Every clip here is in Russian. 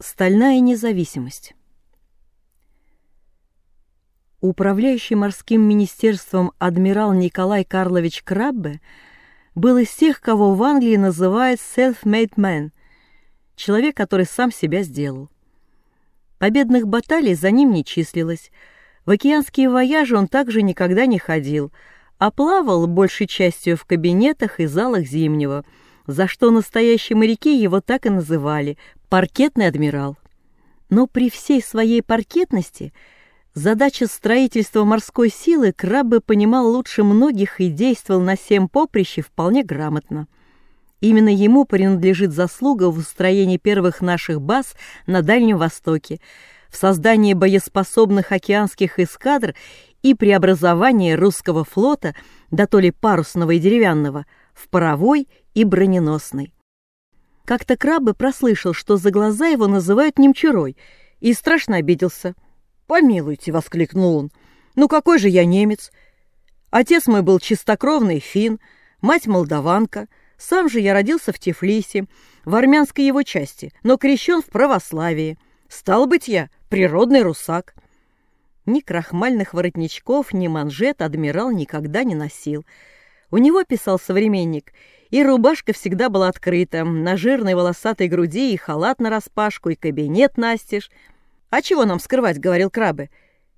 Стальная независимость. Управляющий морским министерством адмирал Николай Карлович Краббе был из тех, кого в Англии называют self-made man, человек, который сам себя сделал. Победных баталий за ним не числилось. В океанские вояжи он также никогда не ходил, а плавал большей частью в кабинетах и залах Зимнего, за что настоящие моряки его так и называли паркетный адмирал. Но при всей своей паркетности задача строительства морской силы Краббе понимал лучше многих и действовал на всем поприще вполне грамотно. Именно ему принадлежит заслуга в устроении первых наших баз на Дальнем Востоке, в создании боеспособных океанских эскадр и преобразовании русского флота, да то ли парусного и деревянного, в паровой и броненосный. Как-то Краббе прослышал, что за глаза его называют немчурой, и страшно обиделся. «Помилуйте!» — воскликнул он. «Ну какой же я немец? Отец мой был чистокровный фин, мать молдаванка, сам же я родился в Тифлисе, в армянской его части, но крещен в православии. Стал быть я природный русак». Ни крахмальных воротничков, ни манжет адмирал никогда не носил. У него, писал современник, — и рубашка всегда была открыта, на жирной волосатой груди и халат нараспашку, и кабинет настежь. «А чего нам скрывать?» — говорил Крабы.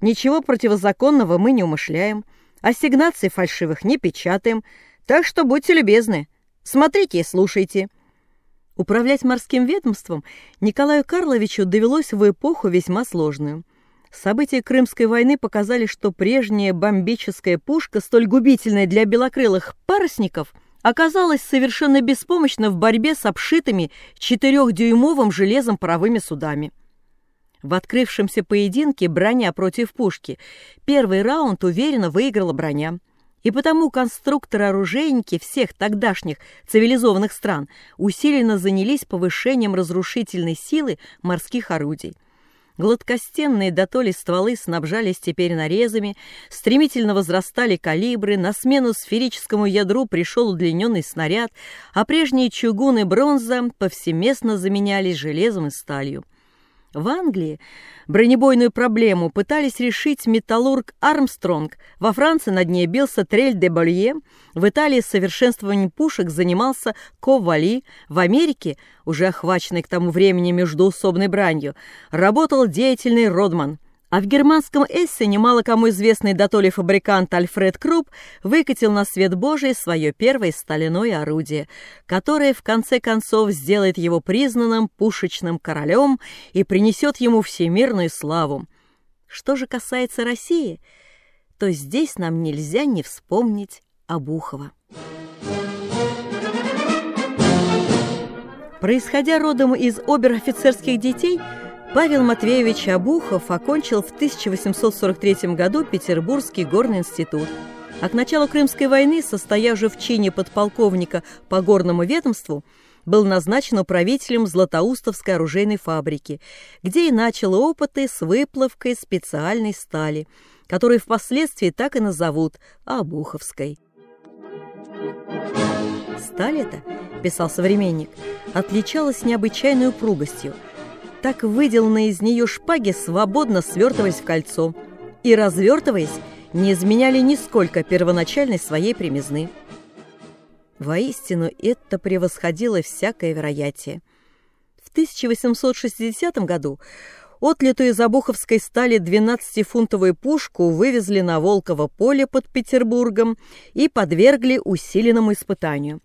«Ничего противозаконного мы не умышляем, ассигнаций фальшивых не печатаем, так что будьте любезны, смотрите и слушайте». Управлять морским ведомством Николаю Карловичу довелось в эпоху весьма сложную. События Крымской войны показали, что прежняя бомбическая пушка, столь губительная для белокрылых парусников — оказалась совершенно беспомощна в борьбе с обшитыми четырехдюймовым железом паровыми судами. В открывшемся поединке броня против пушки первый раунд уверенно выиграла броня. И потому конструкторы-оружейники всех тогдашних цивилизованных стран усиленно занялись повышением разрушительной силы морских орудий. Гладкостенные дотоли стволы снабжались теперь нарезами, стремительно возрастали калибры, на смену сферическому ядру пришел удлиненный снаряд, а прежние чугун и бронза повсеместно заменялись железом и сталью. В Англии бронебойную проблему пытались решить металлург Армстронг, во Франции над ней бился Трель де Болье, в Италии совершенствованием пушек занимался Ковали, в Америке, уже охваченный к тому времени междуусобной бранью, работал деятельный Родман – а в германском Эссене мало кому известный дотоле фабрикант Альфред Круп выкатил на свет Божий свое первое стальное орудие, которое в конце концов сделает его признанным пушечным королем и принесет ему всемирную славу. Что же касается России, то здесь нам нельзя не вспомнить Обухова. Происходя родом из обер-офицерских детей – Павел Матвеевич Обухов окончил в 1843 году Петербургский горный институт, а к началу Крымской войны, состояв же в чине подполковника по горному ведомству, был назначен управителем Златоустовской оружейной фабрики, где и начал опыты с выплавкой специальной стали, которую впоследствии так и назовут Обуховской. Сталь эта, писал современник, отличалась необычайной упругостью – так выделанные из нее шпаги свободно свертывались в кольцо и, развертываясь, не изменяли нисколько первоначальной своей примизны. Воистину, это превосходило всякое вероятие. В 1860 году отлитую из обуховской стали 12-фунтовую пушку вывезли на Волково поле под Петербургом и подвергли усиленному испытанию.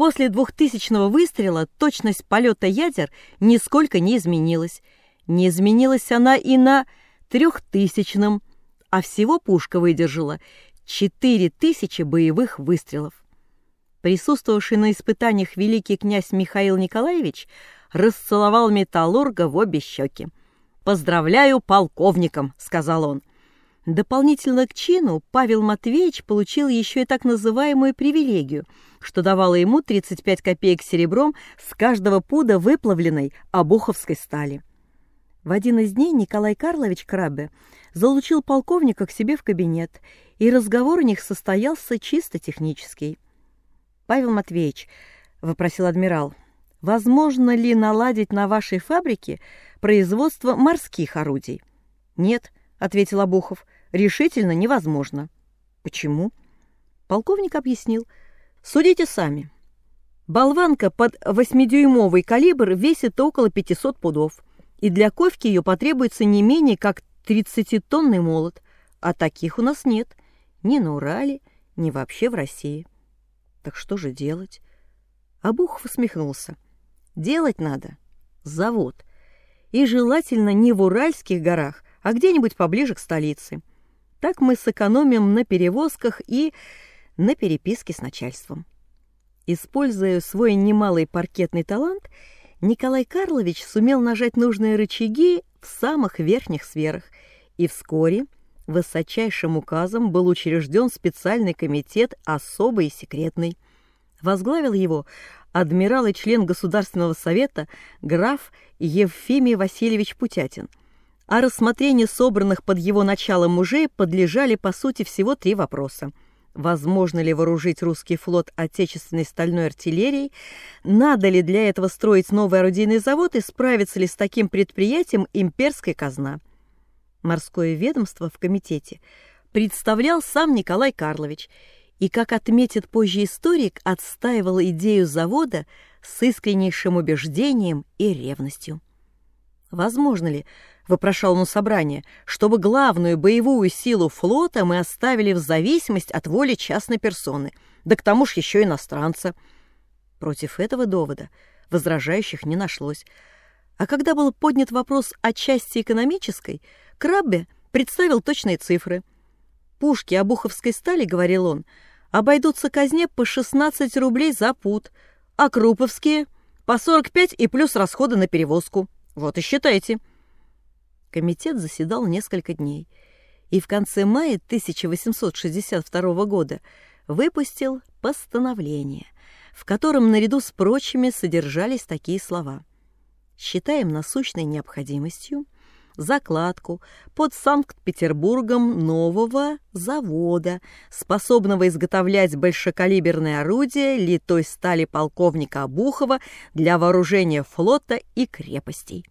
После двухтысячного выстрела точность полета ядер нисколько не изменилась. Не изменилась она и на трехтысячном, а всего пушка выдержала четыре тысячи боевых выстрелов. Присутствовавший на испытаниях великий князь Михаил Николаевич расцеловал металлурга в обе щеки. «Поздравляю полковником», — сказал он. Дополнительно к чину Павел Матвеевич получил еще и так называемую привилегию, что давало ему 35 копеек серебром с каждого пуда выплавленной обуховской стали. В один из дней Николай Карлович Крабе залучил полковника к себе в кабинет, и разговор у них состоялся чисто технический. «Павел Матвеевич», — вопросил адмирал, Возможно ли наладить на вашей фабрике производство морских орудий? Нет, ответил Обухов, решительно невозможно. Почему? Полковник объяснил. Судите сами. Болванка под восьмидюймовый калибр весит около 500 пудов, и для ковки ее потребуется не менее как 30-тонный молот, а таких у нас нет ни на Урале, ни вообще в России. Так что же делать? Обухов усмехнулся. Делать надо завод. И желательно не в Уральских горах, а где-нибудь поближе к столице. Так мы сэкономим на перевозках и на переписке с начальством. Используя свой немалый паркетный талант, Николай Карлович сумел нажать нужные рычаги в самых верхних сферах, и вскоре высочайшим указом был учрежден специальный комитет особый и секретный. Возглавил его адмирал и член Государственного совета граф Евфимий Васильевич Путятин. А рассмотрению собранных под его началом мужей подлежали, по сути, всего три вопроса. Возможно ли вооружить русский флот отечественной стальной артиллерией? Надо ли для этого строить новый орудийный завод и справится ли с таким предприятием имперская казна? Морское ведомство в комитете представлял сам Николай Карлович – и, как отметит позже историк, отстаивал идею завода с искреннейшим убеждением и ревностью. «Возможно ли, — вопрошал он собрание, — чтобы главную боевую силу флота мы оставили в зависимость от воли частной персоны, да к тому ж еще иностранца?» Против этого довода возражающих не нашлось. А когда был поднят вопрос о части экономической, Краббе представил точные цифры. «Пушки обуховской стали, — говорил он, — обойдутся казне по 16 рублей за пут, а круповские — по 45 и плюс расходы на перевозку. Вот и считайте. Комитет заседал несколько дней и в конце мая 1862 года выпустил постановление, в котором наряду с прочими содержались такие слова. «Считаем насущной необходимостью — закладку под Санкт-Петербургом нового завода, способного изготовлять большекалиберные орудия литой стали полковника Обухова для вооружения флота и крепостей.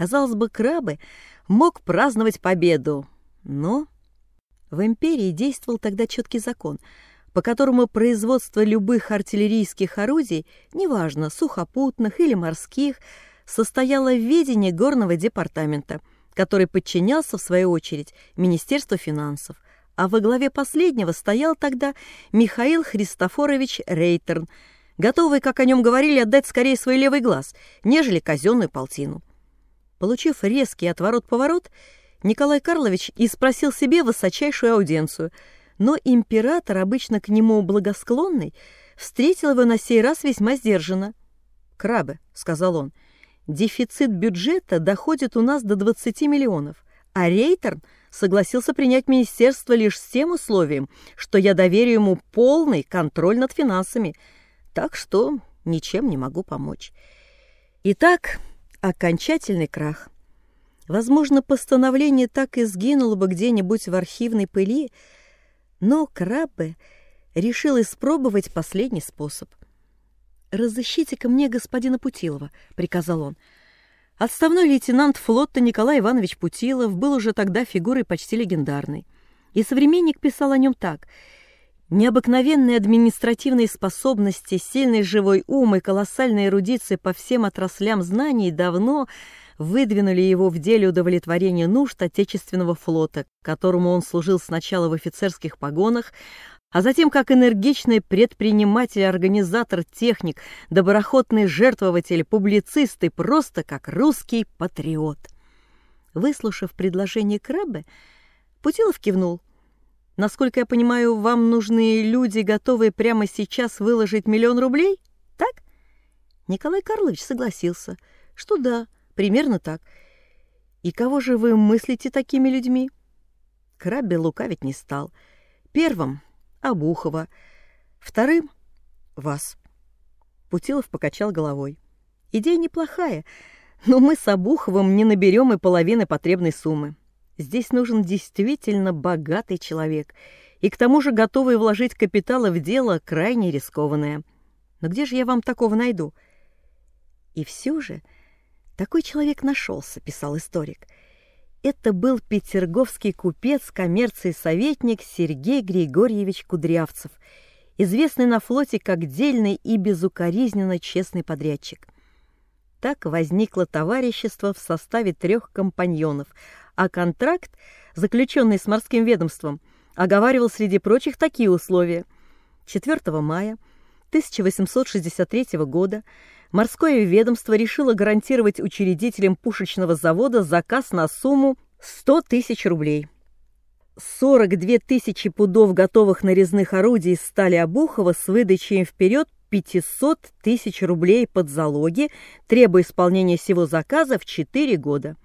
Казалось бы, Крабы мог праздновать победу, но в империи действовал тогда четкий закон, по которому производство любых артиллерийских орудий, неважно, сухопутных или морских, состояла в ведении горного департамента, который подчинялся, в свою очередь, Министерству финансов, а во главе последнего стоял тогда Михаил Христофорович Рейтерн, готовый, как о нем говорили, отдать скорее свой левый глаз, нежели казенную полтину. Получив резкий отворот-поворот, Николай Карлович и спросил себе высочайшую аудиенцию, но император, обычно к нему благосклонный, встретил его на сей раз весьма сдержанно. «Крабы», — сказал он, — Дефицит бюджета доходит у нас до 20 миллионов, а Рейтерн согласился принять министерство лишь с тем условием, что я доверю ему полный контроль над финансами, так что ничем не могу помочь. Итак, окончательный крах. Возможно, постановление так и сгинуло бы где-нибудь в архивной пыли, но Краббе решил испробовать последний способ. «Разыщите-ка мне господина Путилова», — приказал он. Отставной лейтенант флота Николай Иванович Путилов был уже тогда фигурой почти легендарной. И современник писал о нем так. Необыкновенные административные способности, сильный живой ум и колоссальная эрудиция по всем отраслям знаний давно выдвинули его в деле удовлетворения нужд Отечественного флота, которому он служил сначала в офицерских погонах, а затем как энергичный предприниматель, организатор, техник, доброходный жертвователь, публицист и просто как русский патриот. Выслушав предложение Краббе, Путилов кивнул. «Насколько я понимаю, вам нужны люди, готовые прямо сейчас выложить миллион рублей? Так?» Николай Карлович согласился, что да, примерно так. «И кого же вы мыслите такими людьми?» Краббе лукавить не стал. Первым Обухова. Вторым — вас. Путилов покачал головой. Идея неплохая, но мы с Обуховым не наберем и половины потребной суммы. Здесь нужен действительно богатый человек, и к тому же готовый вложить капиталы в дело крайне рискованное. Но где же я вам такого найду? И все же такой человек нашелся, писал историк. Это был петерговский купец, коммерции советник Сергей Григорьевич Кудрявцев, известный на флоте как дельный и безукоризненно честный подрядчик. Так возникло товарищество в составе трех компаньонов, а контракт, заключенный с морским ведомством, оговаривал среди прочих такие условия. 4 мая 1863 года морское ведомство решило гарантировать учредителям пушечного завода заказ на сумму 100 тысяч рублей. 42 тысячи пудов готовых нарезных орудий стали Обухова с выдачей им вперед 500 тысяч рублей под залоги, требуя исполнения всего заказа в 4 года.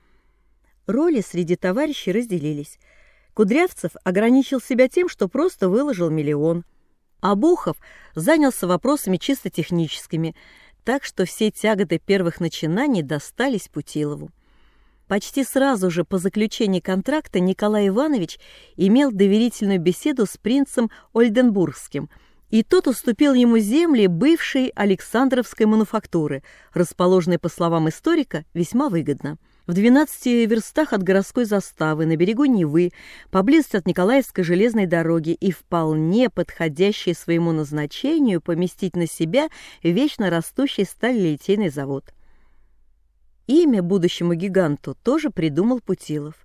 Роли среди товарищей разделились. Кудрявцев ограничил себя тем, что просто выложил миллион. А Бухов занялся вопросами чисто техническими, так что все тяготы первых начинаний достались Путилову. Почти сразу же по заключении контракта Николай Иванович имел доверительную беседу с принцем Ольденбургским – и тот уступил ему земли бывшей Александровской мануфактуры, расположенной, по словам историка, весьма выгодно. В 12 верстах от городской заставы, на берегу Невы, поблизости от Николаевской железной дороги и вполне подходящий своему назначению поместить на себя вечно растущий сталелитейный завод. Имя будущему гиганту тоже придумал Путилов,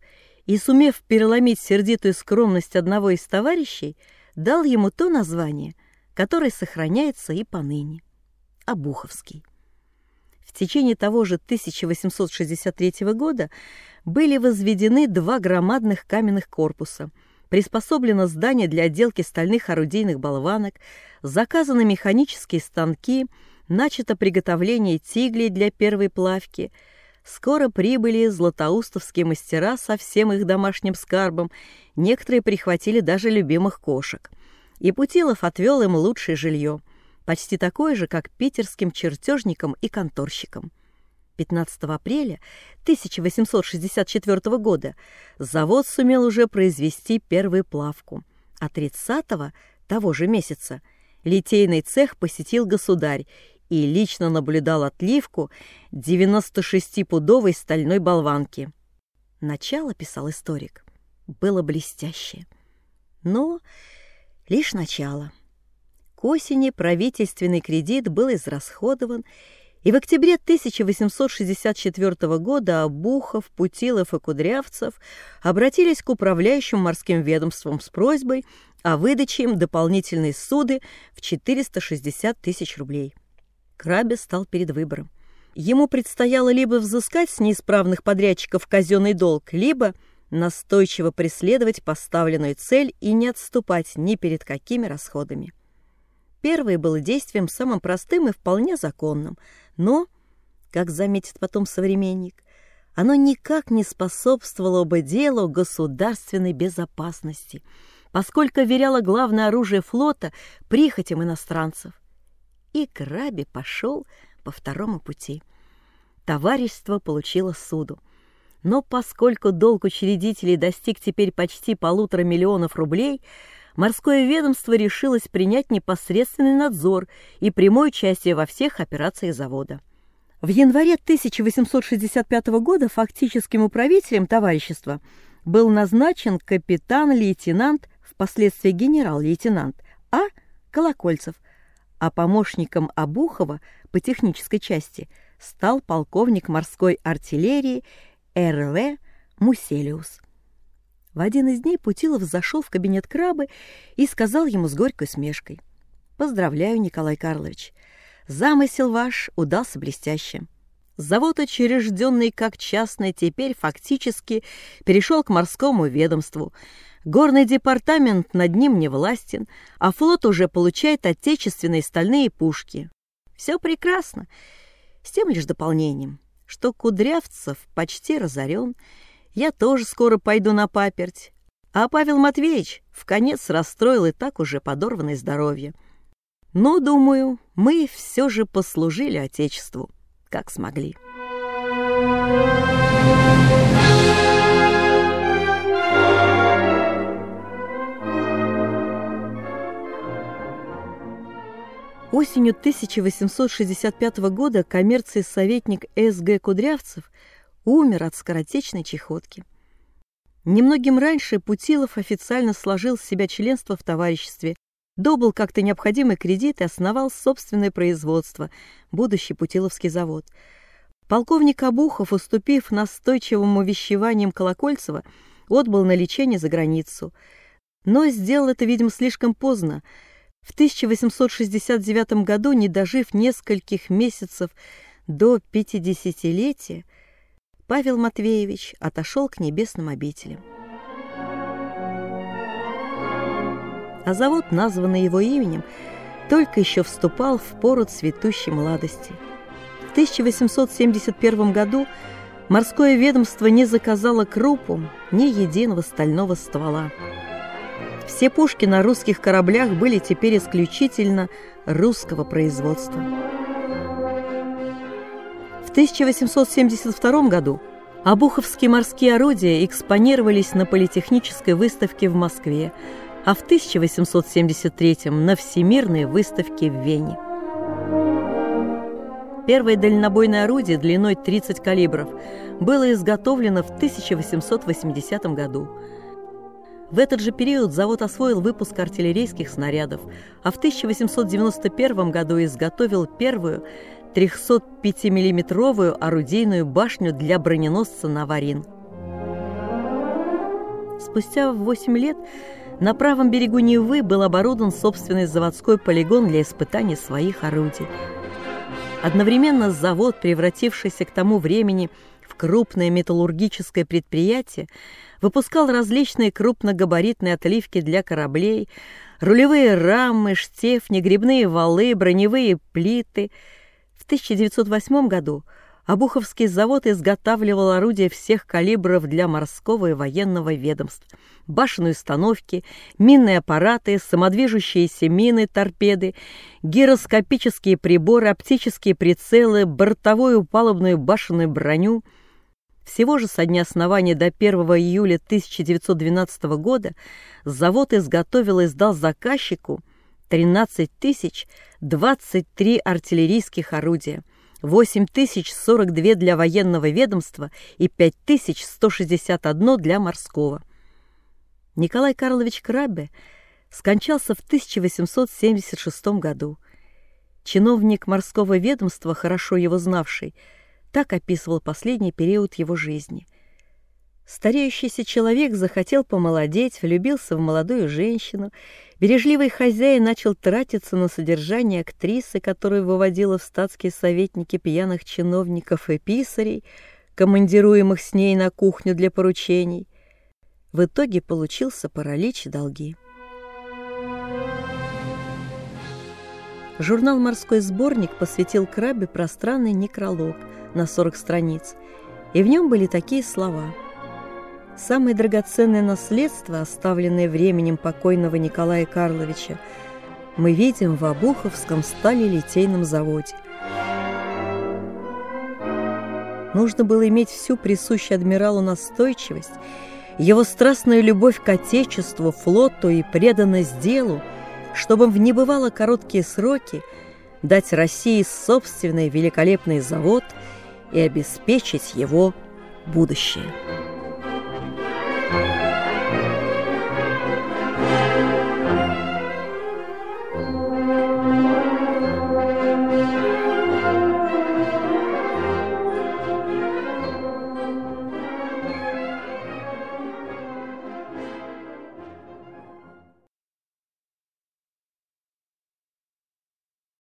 и, сумев переломить сердитую скромность одного из товарищей, дал ему то название – который сохраняется и поныне. Обуховский. В течение того же 1863 года были возведены два громадных каменных корпуса, приспособлено здание для отделки стальных орудийных болванок, заказаны механические станки, начато приготовление тиглей для первой плавки. Скоро прибыли златоустовские мастера со всем их домашним скарбом, некоторые прихватили даже любимых кошек – и Путилов отвел им лучшее жилье, почти такое же, как питерским чертежникам и конторщикам. 15 апреля 1864 года завод сумел уже произвести первую плавку, а 30 того же месяца литейный цех посетил государь и лично наблюдал отливку 96-пудовой стальной болванки. Начало, писал историк, было блестящее. Но лишь начало. К осени правительственный кредит был израсходован, и в октябре 1864 года Обухов, Путилов и Кудрявцев обратились к управляющим морским ведомством с просьбой о выдаче им дополнительной суды в 460 тысяч рублей. Крабе стал перед выбором. Ему предстояло либо взыскать с неисправных подрядчиков казенный долг, либо – настойчиво преследовать поставленную цель и не отступать ни перед какими расходами. Первое было действием самым простым и вполне законным, но, как заметит потом современник, оно никак не способствовало бы делу государственной безопасности, поскольку веряло главное оружие флота прихотям иностранцев. И Краби пошел по второму пути. Товарищество получило суду — но поскольку долг учредителей достиг теперь почти полутора миллионов рублей, морское ведомство решилось принять непосредственный надзор и прямое участие во всех операциях завода. В январе 1865 года фактическим управителем товарищества был назначен капитан-лейтенант, впоследствии генерал-лейтенант А. Колокольцев, а помощником Обухова по технической части стал полковник морской артиллерии Р.В. Муселиус. В один из дней Путилов зашел в кабинет крабы и сказал ему с горькой смешкой. «Поздравляю, Николай Карлович. Замысел ваш удался блестяще. Завод, учрежденный как частный, теперь фактически перешел к морскому ведомству. Горный департамент над ним не властен, а флот уже получает отечественные стальные пушки. Все прекрасно, с тем лишь дополнением что Кудрявцев почти разорен, я тоже скоро пойду на паперть, а Павел Матвеевич в конец расстроил и так уже подорванное здоровье. Но, думаю, мы все же послужили Отечеству, как смогли. Осенью 1865 года коммерции советник С.Г. Кудрявцев умер от скоротечной чехотки. Немногим раньше Путилов официально сложил с себя членство в товариществе, добыл как-то необходимый кредит и основал собственное производство, будущий Путиловский завод. Полковник Обухов, уступив настойчивым увещеваниям Колокольцева, отбыл на лечение за границу. Но сделал это, видимо, слишком поздно. В 1869 году, не дожив нескольких месяцев до пятидесятилетия, Павел Матвеевич отошел к небесным обителям. А завод, названный его именем, только еще вступал в пору цветущей молодости. В 1871 году морское ведомство не заказало крупу ни единого стального ствола. Все пушки на русских кораблях были теперь исключительно русского производства. В 1872 году обуховские морские орудия экспонировались на политехнической выставке в Москве, а в 1873 на Всемирной выставке в Вене. Первое дальнобойное орудие длиной 30 калибров было изготовлено в 1880 году. В этот же период завод освоил выпуск артиллерийских снарядов, а в 1891 году изготовил первую 305-миллиметровую орудийную башню для броненосца «Наварин». Спустя 8 лет на правом берегу Невы был оборудован собственный заводской полигон для испытаний своих орудий. Одновременно завод, превратившийся к тому времени в крупное металлургическое предприятие, выпускал различные крупногабаритные отливки для кораблей, рулевые рамы, штефни, грибные валы, броневые плиты – 1908 году Обуховский завод изготавливал орудия всех калибров для морского и военного ведомств, башенные установки, минные аппараты, самодвижущиеся мины, торпеды, гироскопические приборы, оптические прицелы, бортовую палубную башенную броню. Всего же со дня основания до 1 июля 1912 года завод изготовил и сдал заказчику 13 тысяч 23 артиллерийских орудия, 8 тысяч 42 для военного ведомства и 5 тысяч 161 для морского. Николай Карлович Краббе скончался в 1876 году. Чиновник морского ведомства, хорошо его знавший, так описывал последний период его жизни. Стареющийся человек захотел помолодеть, влюбился в молодую женщину. Бережливый хозяин начал тратиться на содержание актрисы, которую выводила в статские советники пьяных чиновников и писарей, командируемых с ней на кухню для поручений. В итоге получился паралич и долги. Журнал «Морской сборник» посвятил крабе пространный некролог на 40 страниц, и в нем были такие слова – Самое драгоценное наследство, оставленное временем покойного Николая Карловича, мы видим в Обуховском сталелитейном заводе. Нужно было иметь всю присущую адмиралу настойчивость, его страстную любовь к Отечеству, флоту и преданность делу, чтобы в небывало короткие сроки дать России собственный великолепный завод и обеспечить его будущее.